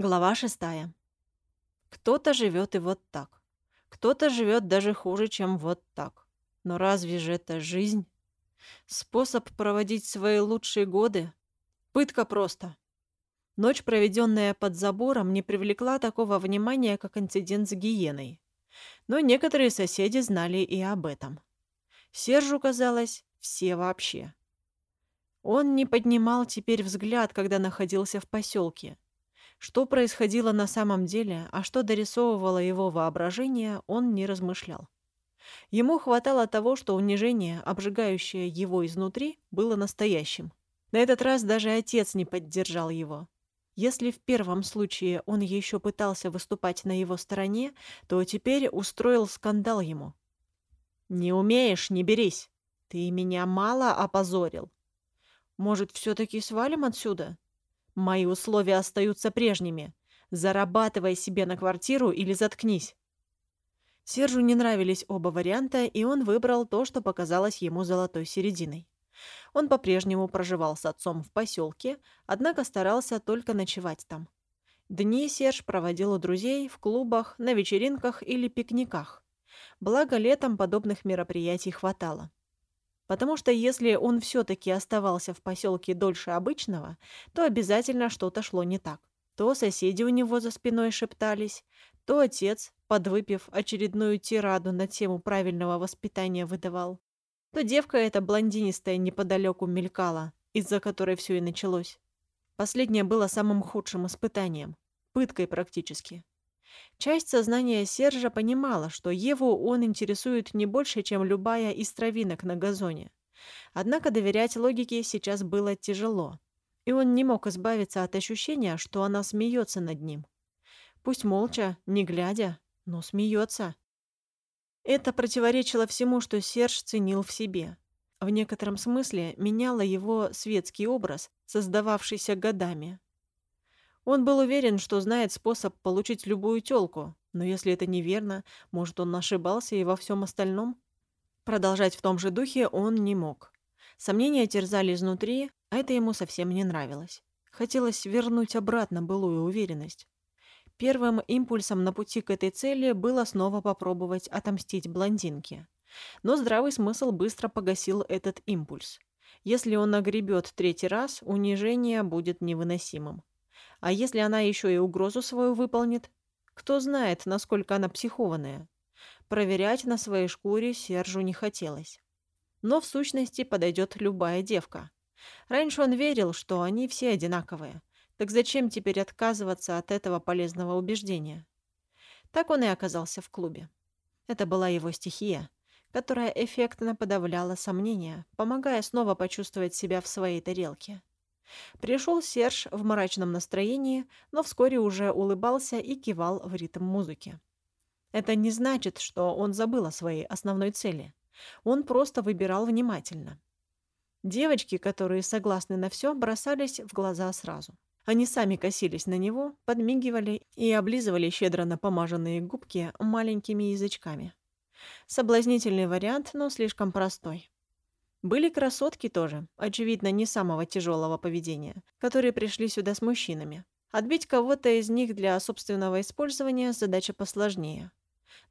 Глава шестая. Кто-то живет и вот так. Кто-то живет даже хуже, чем вот так. Но разве же это жизнь? Способ проводить свои лучшие годы? Пытка просто. Ночь, проведенная под забором, не привлекла такого внимания, как инцидент с гиеной. Но некоторые соседи знали и об этом. Сержу казалось, все вообще. Он не поднимал теперь взгляд, когда находился в поселке. Что происходило на самом деле, а что дорисовывало его воображение, он не размышлял. Ему хватало того, что унижение, обжигающее его изнутри, было настоящим. На этот раз даже отец не поддержал его. Если в первом случае он еще пытался выступать на его стороне, то теперь устроил скандал ему. «Не умеешь, не берись. Ты меня мало опозорил. Может, все-таки свалим отсюда?» Мои условия остаются прежними. Зарабатывай себе на квартиру или заткнись. Сержу не нравились оба варианта, и он выбрал то, что показалось ему золотой серединой. Он по-прежнему проживал с отцом в поселке, однако старался только ночевать там. Дни Серж проводил у друзей в клубах, на вечеринках или пикниках. Благо, летом подобных мероприятий хватало. Потому что если он все-таки оставался в поселке дольше обычного, то обязательно что-то шло не так. То соседи у него за спиной шептались, то отец, подвыпив очередную тираду на тему правильного воспитания, выдавал. То девка эта блондинистая неподалеку мелькала, из-за которой все и началось. Последнее было самым худшим испытанием, пыткой практически. Часть сознания Сержа понимала, что Еву он интересует не больше, чем любая из травинок на газоне. Однако доверять логике сейчас было тяжело, и он не мог избавиться от ощущения, что она смеется над ним. Пусть молча, не глядя, но смеется. Это противоречило всему, что Серж ценил в себе. В некотором смысле меняло его светский образ, создававшийся годами. Он был уверен, что знает способ получить любую тёлку, но если это неверно, может, он ошибался и во всем остальном? Продолжать в том же духе он не мог. Сомнения терзали изнутри, а это ему совсем не нравилось. Хотелось вернуть обратно былую уверенность. Первым импульсом на пути к этой цели было снова попробовать отомстить блондинке. Но здравый смысл быстро погасил этот импульс. Если он нагребет третий раз, унижение будет невыносимым. А если она еще и угрозу свою выполнит? Кто знает, насколько она психованная. Проверять на своей шкуре Сержу не хотелось. Но в сущности подойдет любая девка. Раньше он верил, что они все одинаковые. Так зачем теперь отказываться от этого полезного убеждения? Так он и оказался в клубе. Это была его стихия, которая эффектно подавляла сомнения, помогая снова почувствовать себя в своей тарелке. Пришел Серж в мрачном настроении, но вскоре уже улыбался и кивал в ритм музыки. Это не значит, что он забыл о своей основной цели. Он просто выбирал внимательно. Девочки, которые согласны на все, бросались в глаза сразу. Они сами косились на него, подмигивали и облизывали щедро напомаженные губки маленькими язычками. Соблазнительный вариант, но слишком простой. Были красотки тоже, очевидно, не самого тяжелого поведения, которые пришли сюда с мужчинами. Отбить кого-то из них для собственного использования – задача посложнее.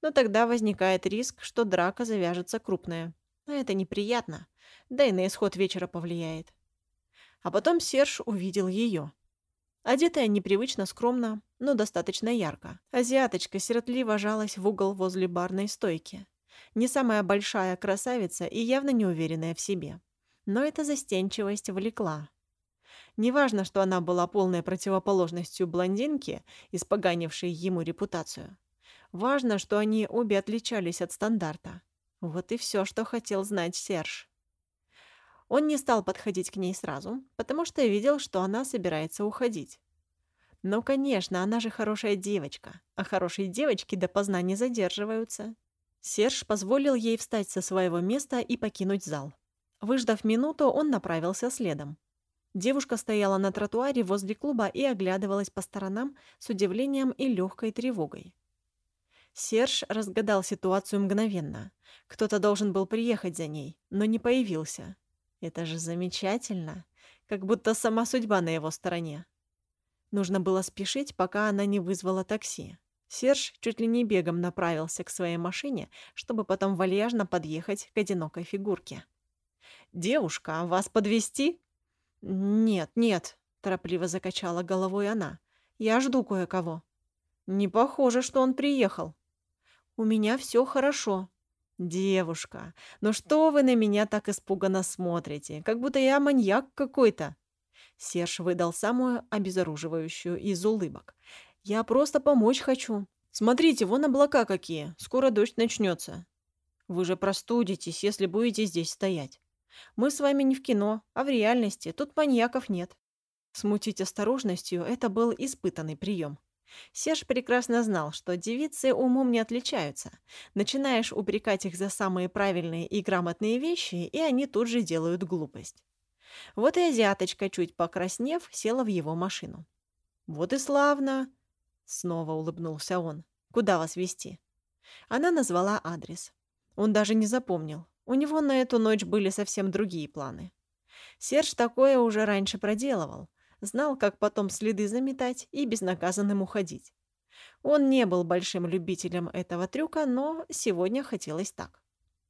Но тогда возникает риск, что драка завяжется крупная. А это неприятно, да и на исход вечера повлияет. А потом Серж увидел ее. Одетая непривычно скромно, но достаточно ярко. Азиаточка сиротливо жалась в угол возле барной стойки. Не самая большая красавица и явно не уверенная в себе. Но эта застенчивость влекла. Неважно, что она была полной противоположностью блондинки, испоганившей ему репутацию. Важно, что они обе отличались от стандарта. Вот и все, что хотел знать Серж. Он не стал подходить к ней сразу, потому что видел, что она собирается уходить. Ну, конечно, она же хорошая девочка, а хорошие девочки допоздна не задерживаются. Серж позволил ей встать со своего места и покинуть зал. Выждав минуту, он направился следом. Девушка стояла на тротуаре возле клуба и оглядывалась по сторонам с удивлением и легкой тревогой. Серж разгадал ситуацию мгновенно. Кто-то должен был приехать за ней, но не появился. Это же замечательно, как будто сама судьба на его стороне. Нужно было спешить, пока она не вызвала такси. Серж чуть ли не бегом направился к своей машине, чтобы потом вальяжно подъехать к одинокой фигурке. «Девушка, вас подвести? «Нет, нет», — торопливо закачала головой она. «Я жду кое-кого». «Не похоже, что он приехал». «У меня все хорошо». «Девушка, ну что вы на меня так испуганно смотрите? Как будто я маньяк какой-то». Серж выдал самую обезоруживающую из улыбок. «Я просто помочь хочу. Смотрите, вон облака какие. Скоро дождь начнется. Вы же простудитесь, если будете здесь стоять. Мы с вами не в кино, а в реальности. Тут маньяков нет». Смутить осторожностью – это был испытанный прием. Серж прекрасно знал, что девицы умом не отличаются. Начинаешь упрекать их за самые правильные и грамотные вещи, и они тут же делают глупость. Вот и азиаточка, чуть покраснев, села в его машину. «Вот и славно!» — снова улыбнулся он. «Куда вас везти?» Она назвала адрес. Он даже не запомнил. У него на эту ночь были совсем другие планы. Серж такое уже раньше проделывал. Знал, как потом следы заметать и безнаказанным уходить. Он не был большим любителем этого трюка, но сегодня хотелось так.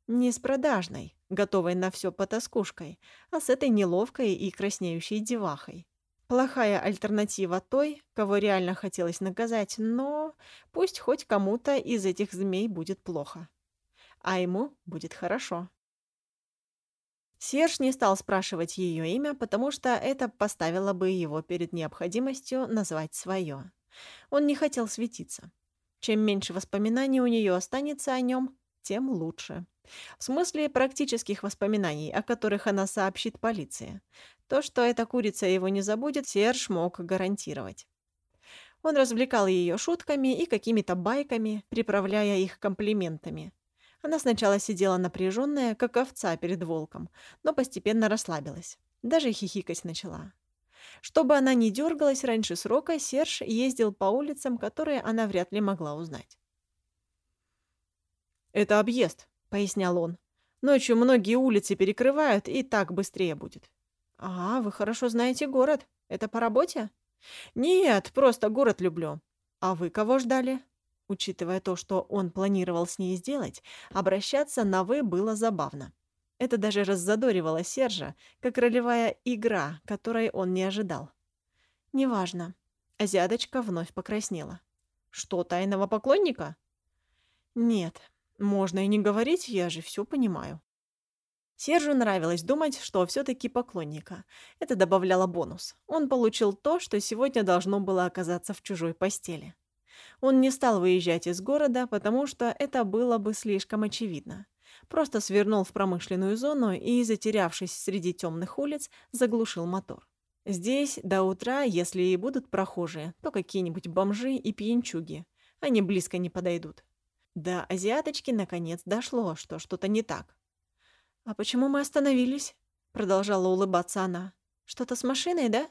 Не с продажной, готовой на все потаскушкой, а с этой неловкой и краснеющей девахой. Плохая альтернатива той, кого реально хотелось наказать, но пусть хоть кому-то из этих змей будет плохо. А ему будет хорошо. Серж не стал спрашивать ее имя, потому что это поставило бы его перед необходимостью назвать свое. Он не хотел светиться. Чем меньше воспоминаний у нее останется о нем, тем лучше. В смысле практических воспоминаний, о которых она сообщит полиции. То, что эта курица его не забудет, Серж мог гарантировать. Он развлекал ее шутками и какими-то байками, приправляя их комплиментами. Она сначала сидела напряженная, как овца перед волком, но постепенно расслабилась. Даже хихикать начала. Чтобы она не дергалась раньше срока, Серж ездил по улицам, которые она вряд ли могла узнать. «Это объезд», — пояснял он. «Ночью многие улицы перекрывают, и так быстрее будет». «А, вы хорошо знаете город. Это по работе?» «Нет, просто город люблю. А вы кого ждали?» Учитывая то, что он планировал с ней сделать, обращаться на «вы» было забавно. Это даже раззадоривало Сержа, как ролевая игра, которой он не ожидал. «Неважно». Азиаточка вновь покраснела. «Что, тайного поклонника?» «Нет, можно и не говорить, я же все понимаю. Сержу нравилось думать, что все-таки поклонника. Это добавляло бонус. Он получил то, что сегодня должно было оказаться в чужой постели. Он не стал выезжать из города, потому что это было бы слишком очевидно. Просто свернул в промышленную зону и, затерявшись среди темных улиц, заглушил мотор. Здесь до утра, если и будут прохожие, то какие-нибудь бомжи и пьянчуги. Они близко не подойдут. До азиаточки наконец дошло, что что-то не так. «А почему мы остановились?» — продолжала улыбаться она. «Что-то с машиной, да?»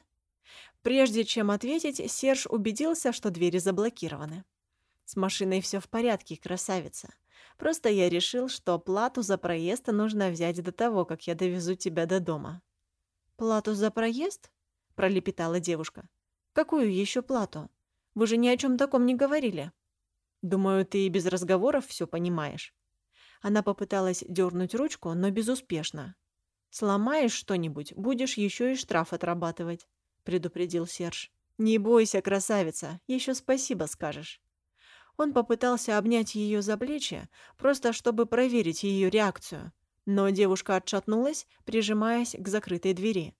Прежде чем ответить, Серж убедился, что двери заблокированы. «С машиной все в порядке, красавица. Просто я решил, что плату за проезд нужно взять до того, как я довезу тебя до дома». «Плату за проезд?» — пролепетала девушка. «Какую еще плату? Вы же ни о чем таком не говорили». Думаю, ты и без разговоров все понимаешь. Она попыталась дернуть ручку, но безуспешно. Сломаешь что-нибудь, будешь еще и штраф отрабатывать, предупредил Серж. Не бойся, красавица, еще спасибо скажешь. Он попытался обнять ее за плечи, просто чтобы проверить ее реакцию, но девушка отшатнулась, прижимаясь к закрытой двери.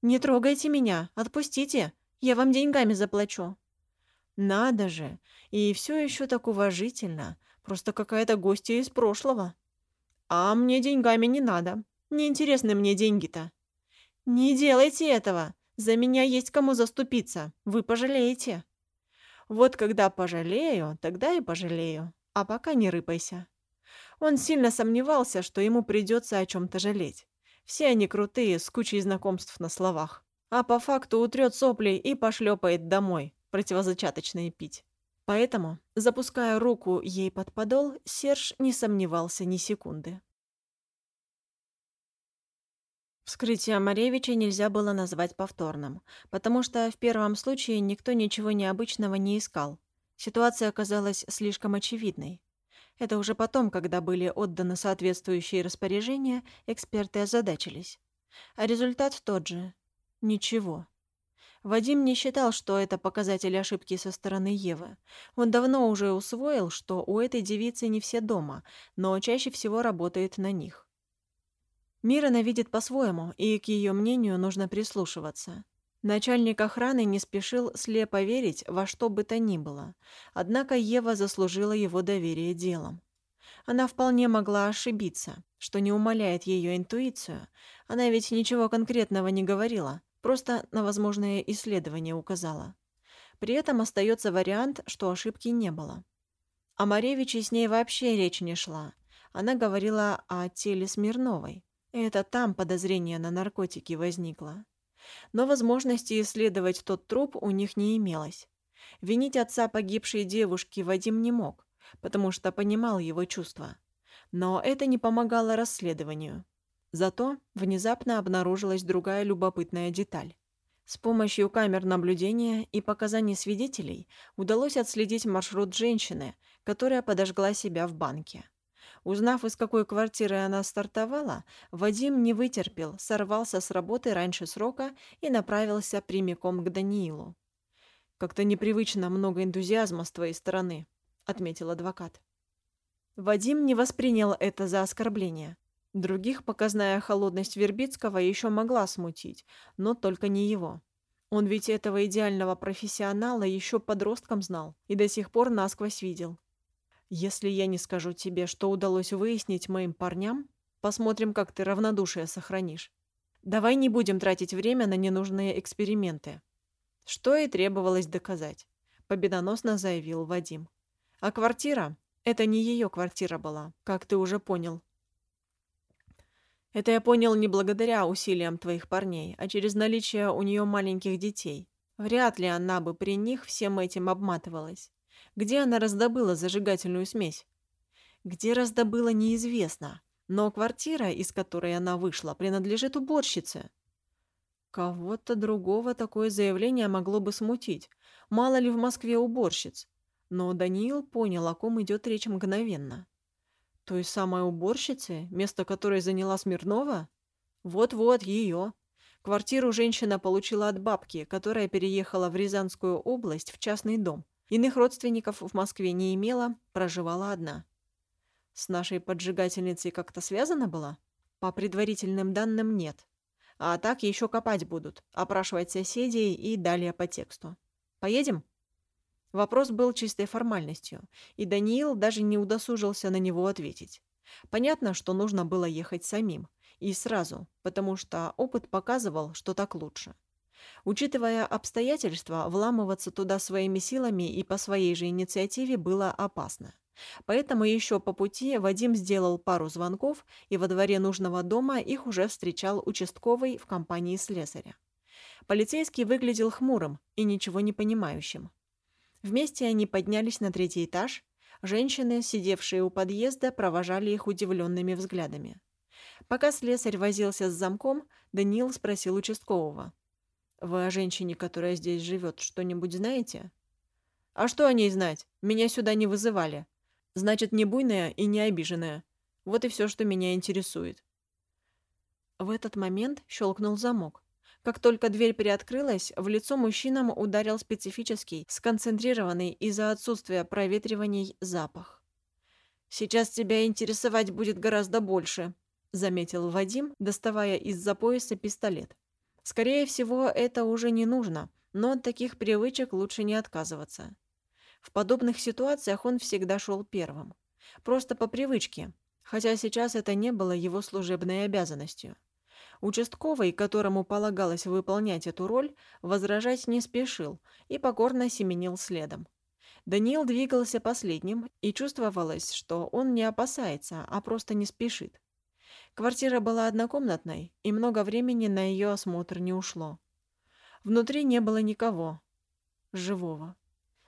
«Не трогайте меня, отпустите, я вам деньгами заплачу». Надо же! И все еще так уважительно. Просто какая-то гостья из прошлого. А мне деньгами не надо. Не интересны мне деньги-то. Не делайте этого. За меня есть кому заступиться. Вы пожалеете. Вот когда пожалею, тогда и пожалею. А пока не рыпайся. Он сильно сомневался, что ему придется о чем-то жалеть. Все они крутые, с кучей знакомств на словах. А по факту утрет сопли и пошлепает домой противозачаточные пить. Поэтому, запуская руку ей под подол, Серж не сомневался ни секунды. Вскрытие Маревича нельзя было назвать повторным, потому что в первом случае никто ничего необычного не искал. Ситуация оказалась слишком очевидной. Это уже потом, когда были отданы соответствующие распоряжения, эксперты озадачились. А результат тот же. Ничего. Вадим не считал, что это показатель ошибки со стороны Евы. Он давно уже усвоил, что у этой девицы не все дома, но чаще всего работает на них. Мир она видит по-своему, и к ее мнению нужно прислушиваться. Начальник охраны не спешил слепо верить во что бы то ни было, однако Ева заслужила его доверие делом. Она вполне могла ошибиться, что не умаляет ее интуицию, она ведь ничего конкретного не говорила, просто на возможное исследование указала. При этом остается вариант, что ошибки не было. О Маревиче с ней вообще речь не шла. Она говорила о теле Смирновой. Это там подозрение на наркотики возникло. Но возможности исследовать тот труп у них не имелось. Винить отца погибшей девушки Вадим не мог, потому что понимал его чувства. Но это не помогало расследованию. Зато внезапно обнаружилась другая любопытная деталь. С помощью камер наблюдения и показаний свидетелей удалось отследить маршрут женщины, которая подожгла себя в банке. Узнав, из какой квартиры она стартовала, Вадим не вытерпел, сорвался с работы раньше срока и направился прямиком к Даниилу. «Как-то непривычно много энтузиазма с твоей стороны», — отметил адвокат. Вадим не воспринял это за оскорбление. Других показная холодность Вербицкого еще могла смутить, но только не его. Он ведь этого идеального профессионала еще подростком знал и до сих пор насквозь видел. Если я не скажу тебе, что удалось выяснить моим парням, посмотрим, как ты равнодушие сохранишь. Давай не будем тратить время на ненужные эксперименты. Что и требовалось доказать, победоносно заявил Вадим. А квартира — это не ее квартира была, как ты уже понял. Это я понял не благодаря усилиям твоих парней, а через наличие у нее маленьких детей. Вряд ли она бы при них всем этим обматывалась. Где она раздобыла зажигательную смесь? Где раздобыла, неизвестно. Но квартира, из которой она вышла, принадлежит уборщице. Кого-то другого такое заявление могло бы смутить. Мало ли в Москве уборщиц. Но Даниил понял, о ком идет речь мгновенно. Той самой уборщицы, место которой заняла Смирнова? Вот-вот, ее. Квартиру женщина получила от бабки, которая переехала в Рязанскую область в частный дом. Иных родственников в Москве не имела, проживала одна. С нашей поджигательницей как-то связана была? По предварительным данным нет. А так еще копать будут, опрашивать соседей и далее по тексту. Поедем? Вопрос был чистой формальностью, и Даниил даже не удосужился на него ответить. Понятно, что нужно было ехать самим. И сразу, потому что опыт показывал, что так лучше. Учитывая обстоятельства, вламываться туда своими силами и по своей же инициативе было опасно. Поэтому еще по пути Вадим сделал пару звонков, и во дворе нужного дома их уже встречал участковый в компании слесаря. Полицейский выглядел хмурым и ничего не понимающим. Вместе они поднялись на третий этаж. Женщины, сидевшие у подъезда, провожали их удивленными взглядами. Пока слесарь возился с замком, Даниил спросил участкового. Вы о женщине, которая здесь живет, что-нибудь знаете? А что о ней знать? Меня сюда не вызывали. Значит, не буйная и не обиженная. Вот и все, что меня интересует. В этот момент щелкнул замок. Как только дверь приоткрылась, в лицо мужчинам ударил специфический, сконцентрированный из-за отсутствия проветриваний запах. «Сейчас тебя интересовать будет гораздо больше», — заметил Вадим, доставая из-за пояса пистолет. Скорее всего, это уже не нужно, но от таких привычек лучше не отказываться. В подобных ситуациях он всегда шел первым. Просто по привычке, хотя сейчас это не было его служебной обязанностью. Участковый, которому полагалось выполнять эту роль, возражать не спешил и покорно семенил следом. Даниил двигался последним, и чувствовалось, что он не опасается, а просто не спешит. Квартира была однокомнатной, и много времени на ее осмотр не ушло. Внутри не было никого. Живого.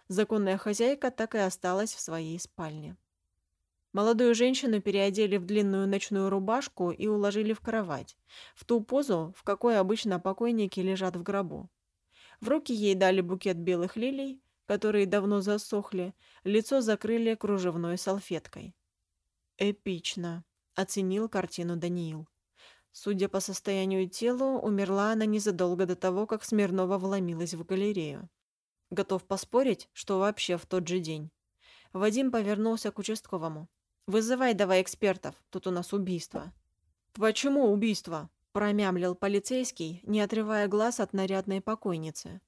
Законная хозяйка так и осталась в своей спальне. Молодую женщину переодели в длинную ночную рубашку и уложили в кровать, в ту позу, в какой обычно покойники лежат в гробу. В руки ей дали букет белых лилий, которые давно засохли, лицо закрыли кружевной салфеткой. «Эпично», — оценил картину Даниил. Судя по состоянию тела, умерла она незадолго до того, как Смирнова вломилась в галерею. Готов поспорить, что вообще в тот же день. Вадим повернулся к участковому. «Вызывай давай экспертов, тут у нас убийство». «Почему убийство?» – промямлил полицейский, не отрывая глаз от нарядной покойницы.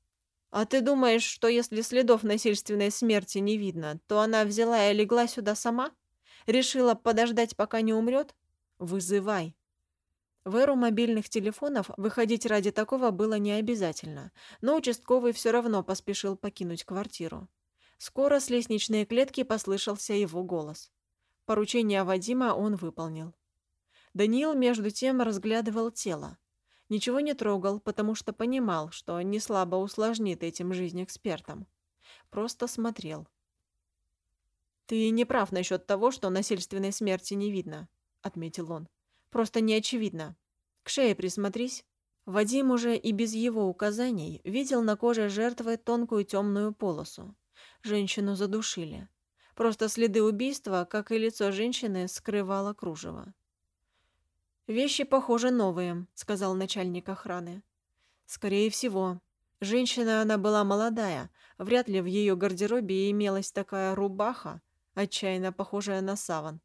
«А ты думаешь, что если следов насильственной смерти не видно, то она взяла и легла сюда сама? Решила подождать, пока не умрет? Вызывай!» В эру мобильных телефонов выходить ради такого было не обязательно, но участковый все равно поспешил покинуть квартиру. Скоро с лестничной клетки послышался его голос. Поручение Вадима он выполнил. Даниил, между тем, разглядывал тело. Ничего не трогал, потому что понимал, что не слабо усложнит этим жизнь экспертам. Просто смотрел. «Ты не прав насчет того, что насильственной смерти не видно», — отметил он. Просто не очевидно. К шее присмотрись. Вадим уже и без его указаний видел на коже жертвы тонкую темную полосу. Женщину задушили. Просто следы убийства, как и лицо женщины, скрывало кружево. «Вещи, похоже, новые», — сказал начальник охраны. «Скорее всего. Женщина она была молодая. Вряд ли в ее гардеробе имелась такая рубаха, отчаянно похожая на саван.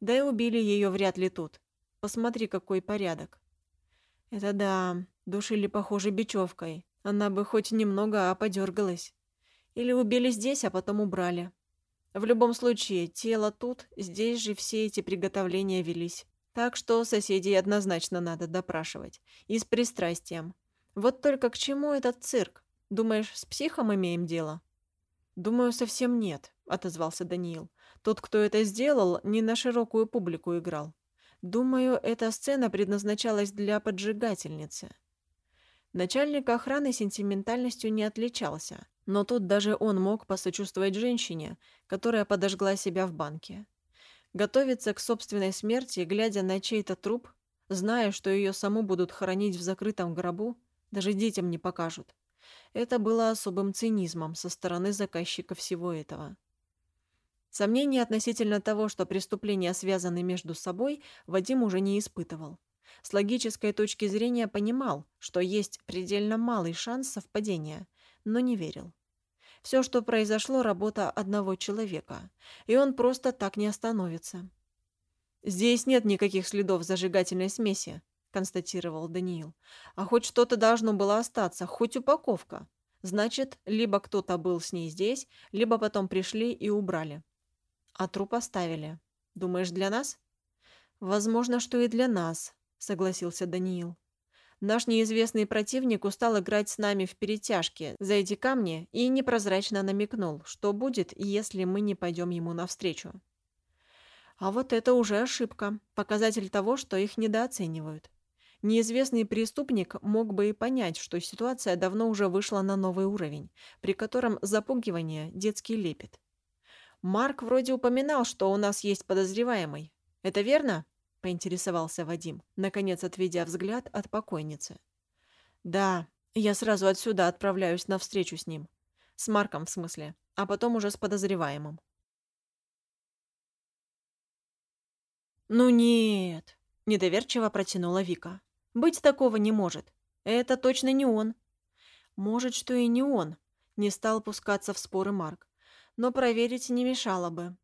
Да и убили ее вряд ли тут. Посмотри, какой порядок. Это да, душили, похоже, бечевкой. Она бы хоть немного, а подергалась. Или убили здесь, а потом убрали. В любом случае, тело тут, здесь же все эти приготовления велись. Так что соседей однозначно надо допрашивать. И с пристрастием. Вот только к чему этот цирк? Думаешь, с психом имеем дело? Думаю, совсем нет, отозвался Даниил. Тот, кто это сделал, не на широкую публику играл. Думаю, эта сцена предназначалась для поджигательницы. Начальник охраны сентиментальностью не отличался, но тут даже он мог посочувствовать женщине, которая подожгла себя в банке. Готовиться к собственной смерти, глядя на чей-то труп, зная, что ее саму будут хоронить в закрытом гробу, даже детям не покажут. Это было особым цинизмом со стороны заказчика всего этого. Сомнений относительно того, что преступления связаны между собой, Вадим уже не испытывал. С логической точки зрения понимал, что есть предельно малый шанс совпадения, но не верил. Все, что произошло, работа одного человека, и он просто так не остановится. «Здесь нет никаких следов зажигательной смеси», — констатировал Даниил. «А хоть что-то должно было остаться, хоть упаковка. Значит, либо кто-то был с ней здесь, либо потом пришли и убрали». А труп оставили. Думаешь, для нас? Возможно, что и для нас, согласился Даниил. Наш неизвестный противник устал играть с нами в перетяжки за эти камни и непрозрачно намекнул, что будет, если мы не пойдем ему навстречу. А вот это уже ошибка, показатель того, что их недооценивают. Неизвестный преступник мог бы и понять, что ситуация давно уже вышла на новый уровень, при котором запугивание – детский лепет. Марк вроде упоминал, что у нас есть подозреваемый. Это верно? Поинтересовался Вадим, наконец отведя взгляд от покойницы. Да, я сразу отсюда отправляюсь на встречу с ним. С Марком, в смысле, а потом уже с подозреваемым. Ну нет, недоверчиво протянула Вика. Быть такого не может. Это точно не он. Может, что и не он. Не стал пускаться в споры Марк но проверить не мешало бы.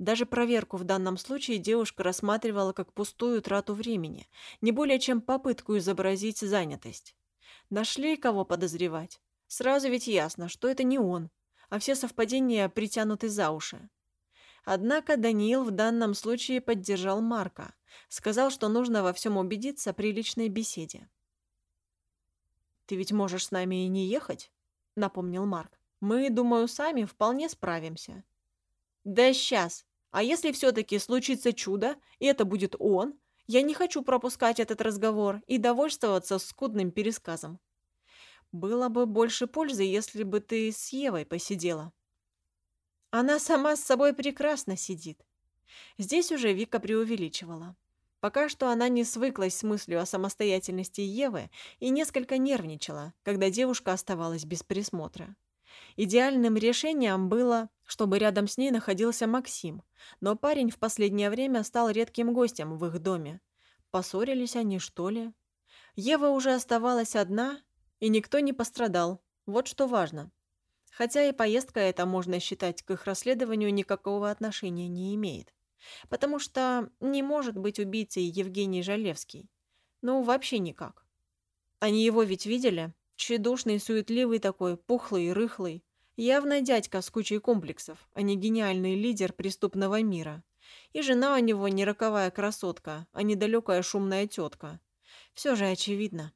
Даже проверку в данном случае девушка рассматривала как пустую трату времени, не более чем попытку изобразить занятость. Нашли кого подозревать? Сразу ведь ясно, что это не он, а все совпадения притянуты за уши. Однако Даниил в данном случае поддержал Марка, сказал, что нужно во всем убедиться при личной беседе. «Ты ведь можешь с нами и не ехать?» — напомнил Марк. Мы, думаю, сами вполне справимся. Да сейчас. А если все-таки случится чудо, и это будет он, я не хочу пропускать этот разговор и довольствоваться скудным пересказом. Было бы больше пользы, если бы ты с Евой посидела. Она сама с собой прекрасно сидит. Здесь уже Вика преувеличивала. Пока что она не свыклась с мыслью о самостоятельности Евы и несколько нервничала, когда девушка оставалась без присмотра. Идеальным решением было, чтобы рядом с ней находился Максим, но парень в последнее время стал редким гостем в их доме. Поссорились они, что ли? Ева уже оставалась одна, и никто не пострадал. Вот что важно. Хотя и поездка эта, можно считать, к их расследованию никакого отношения не имеет. Потому что не может быть убийцей Евгений Жалевский. Ну, вообще никак. Они его ведь видели? Тщедушный, суетливый такой, пухлый, рыхлый. Явно дядька с кучей комплексов, а не гениальный лидер преступного мира. И жена у него не роковая красотка, а недалекая шумная тетка. Все же очевидно.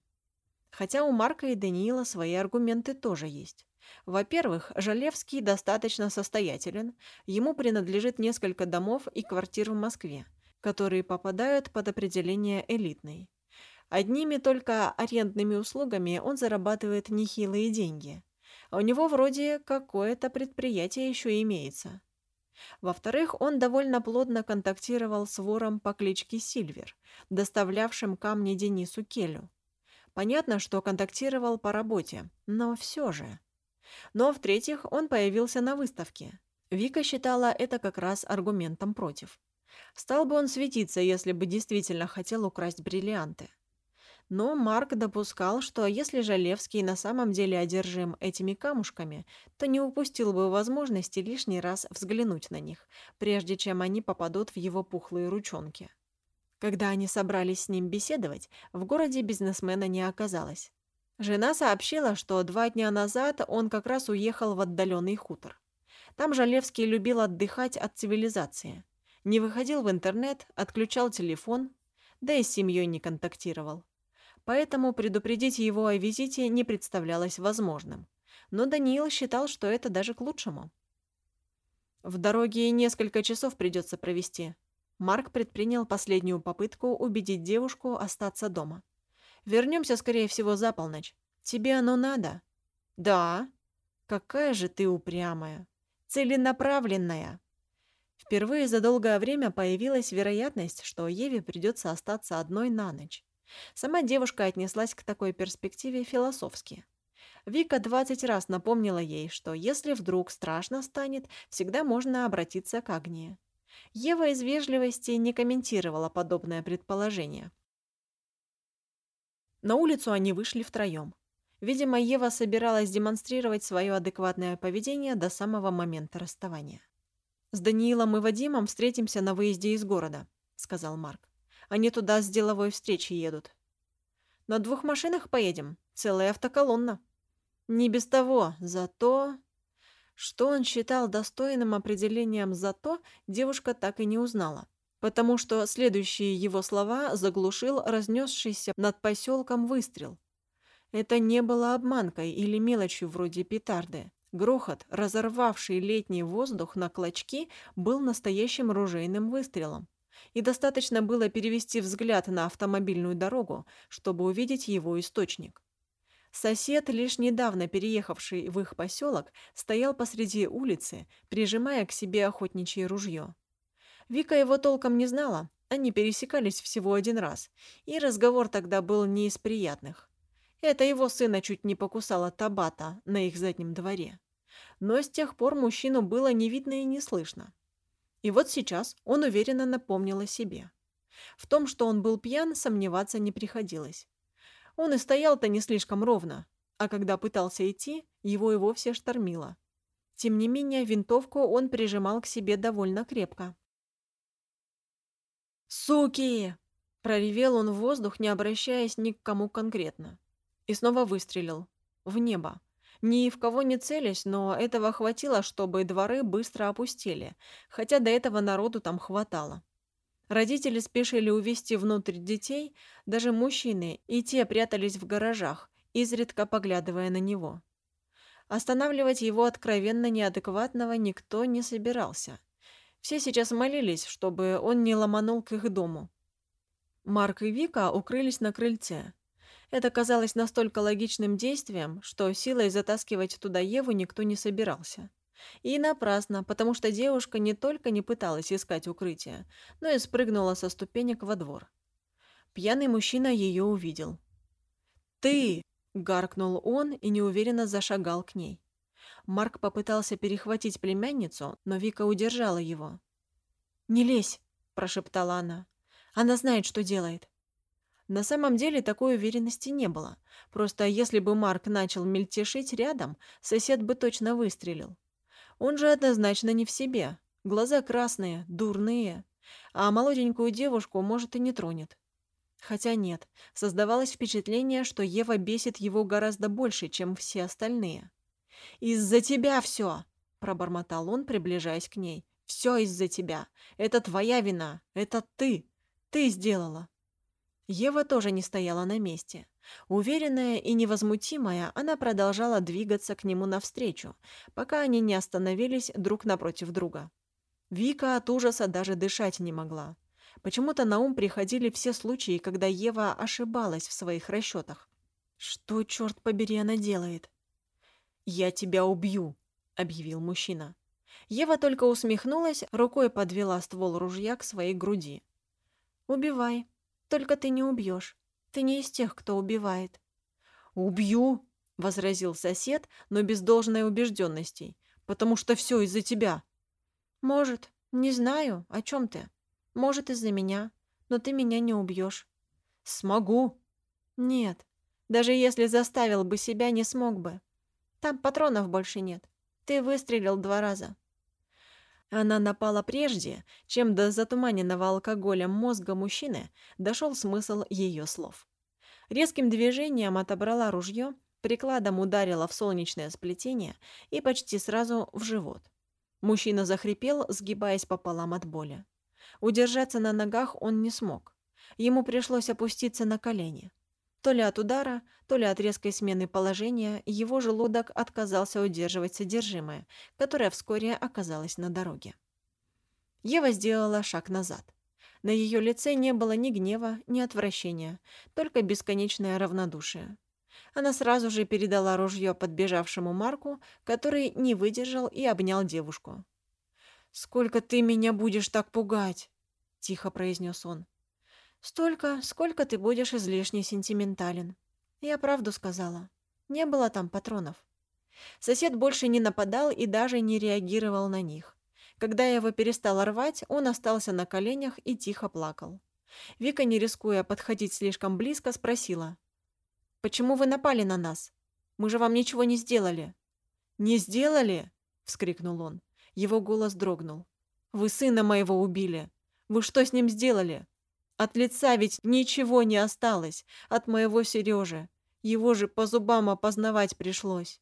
Хотя у Марка и Даниила свои аргументы тоже есть. Во-первых, Жалевский достаточно состоятелен, ему принадлежит несколько домов и квартир в Москве, которые попадают под определение элитной. Одними только арендными услугами он зарабатывает нехилые деньги. А у него вроде какое-то предприятие еще имеется. Во-вторых, он довольно плотно контактировал с вором по кличке Сильвер, доставлявшим камни Денису Келю. Понятно, что контактировал по работе, но все же. Но, в-третьих, он появился на выставке. Вика считала это как раз аргументом против. Стал бы он светиться, если бы действительно хотел украсть бриллианты. Но Марк допускал, что если Жалевский на самом деле одержим этими камушками, то не упустил бы возможности лишний раз взглянуть на них, прежде чем они попадут в его пухлые ручонки. Когда они собрались с ним беседовать, в городе бизнесмена не оказалось. Жена сообщила, что два дня назад он как раз уехал в отдаленный хутор. Там Жалевский любил отдыхать от цивилизации. Не выходил в интернет, отключал телефон, да и с семьей не контактировал поэтому предупредить его о визите не представлялось возможным. Но Даниил считал, что это даже к лучшему. В дороге несколько часов придется провести. Марк предпринял последнюю попытку убедить девушку остаться дома. Вернемся, скорее всего, за полночь. Тебе оно надо? Да. Какая же ты упрямая. Целенаправленная. Впервые за долгое время появилась вероятность, что Еве придется остаться одной на ночь. Сама девушка отнеслась к такой перспективе философски. Вика двадцать раз напомнила ей, что если вдруг страшно станет, всегда можно обратиться к Агнии. Ева из вежливости не комментировала подобное предположение. На улицу они вышли втроем. Видимо, Ева собиралась демонстрировать свое адекватное поведение до самого момента расставания. «С Даниилом и Вадимом встретимся на выезде из города», — сказал Марк. Они туда с деловой встречи едут. На двух машинах поедем. Целая автоколонна. Не без того, зато... Что он считал достойным определением «зато», девушка так и не узнала, потому что следующие его слова заглушил разнесшийся над поселком выстрел. Это не было обманкой или мелочью вроде петарды. Грохот, разорвавший летний воздух на клочки, был настоящим ружейным выстрелом и достаточно было перевести взгляд на автомобильную дорогу, чтобы увидеть его источник. Сосед, лишь недавно переехавший в их поселок, стоял посреди улицы, прижимая к себе охотничье ружье. Вика его толком не знала, они пересекались всего один раз, и разговор тогда был не из приятных. Это его сына чуть не покусала Табата на их заднем дворе. Но с тех пор мужчину было не видно и не слышно. И вот сейчас он уверенно напомнил о себе. В том, что он был пьян, сомневаться не приходилось. Он и стоял-то не слишком ровно, а когда пытался идти, его и вовсе штормило. Тем не менее, винтовку он прижимал к себе довольно крепко. «Суки!» – проревел он в воздух, не обращаясь ни к кому конкретно. И снова выстрелил. В небо. Ни в кого не целясь, но этого хватило, чтобы дворы быстро опустили, хотя до этого народу там хватало. Родители спешили увести внутрь детей, даже мужчины, и те прятались в гаражах, изредка поглядывая на него. Останавливать его откровенно неадекватного никто не собирался. Все сейчас молились, чтобы он не ломанул к их дому. Марк и Вика укрылись на крыльце. Это казалось настолько логичным действием, что силой затаскивать туда Еву никто не собирался. И напрасно, потому что девушка не только не пыталась искать укрытие, но и спрыгнула со ступенек во двор. Пьяный мужчина ее увидел. «Ты!» — гаркнул он и неуверенно зашагал к ней. Марк попытался перехватить племянницу, но Вика удержала его. «Не лезь!» — прошептала она. «Она знает, что делает». На самом деле такой уверенности не было. Просто если бы Марк начал мельтешить рядом, сосед бы точно выстрелил. Он же однозначно не в себе. Глаза красные, дурные. А молоденькую девушку, может, и не тронет. Хотя нет, создавалось впечатление, что Ева бесит его гораздо больше, чем все остальные. «Из-за тебя все!» – пробормотал он, приближаясь к ней. «Все из-за тебя. Это твоя вина. Это ты. Ты сделала». Ева тоже не стояла на месте. Уверенная и невозмутимая, она продолжала двигаться к нему навстречу, пока они не остановились друг напротив друга. Вика от ужаса даже дышать не могла. Почему-то на ум приходили все случаи, когда Ева ошибалась в своих расчетах. Что, черт побери, она делает? «Я тебя убью», — объявил мужчина. Ева только усмехнулась, рукой подвела ствол ружья к своей груди. «Убивай», только ты не убьешь. Ты не из тех, кто убивает». «Убью!» — возразил сосед, но без должной убежденности. «Потому что все из-за тебя». «Может. Не знаю, о чем ты. Может, из-за меня. Но ты меня не убьешь». «Смогу». «Нет. Даже если заставил бы себя, не смог бы. Там патронов больше нет. Ты выстрелил два раза. Она напала прежде, чем до затуманенного алкоголем мозга мужчины дошел смысл ее слов. Резким движением отобрала ружье, прикладом ударила в солнечное сплетение и почти сразу в живот. Мужчина захрипел, сгибаясь пополам от боли. Удержаться на ногах он не смог. Ему пришлось опуститься на колени. То ли от удара, то ли от резкой смены положения его желудок отказался удерживать содержимое, которое вскоре оказалось на дороге. Ева сделала шаг назад. На ее лице не было ни гнева, ни отвращения, только бесконечное равнодушие. Она сразу же передала ружье подбежавшему Марку, который не выдержал и обнял девушку. «Сколько ты меня будешь так пугать?» – тихо произнес он. Столько, сколько ты будешь излишне сентиментален. Я правду сказала. Не было там патронов. Сосед больше не нападал и даже не реагировал на них. Когда я его перестала рвать, он остался на коленях и тихо плакал. Вика, не рискуя подходить слишком близко, спросила. «Почему вы напали на нас? Мы же вам ничего не сделали». «Не сделали?» — вскрикнул он. Его голос дрогнул. «Вы сына моего убили. Вы что с ним сделали? От лица ведь ничего не осталось от моего Сережи. Его же по зубам опознавать пришлось.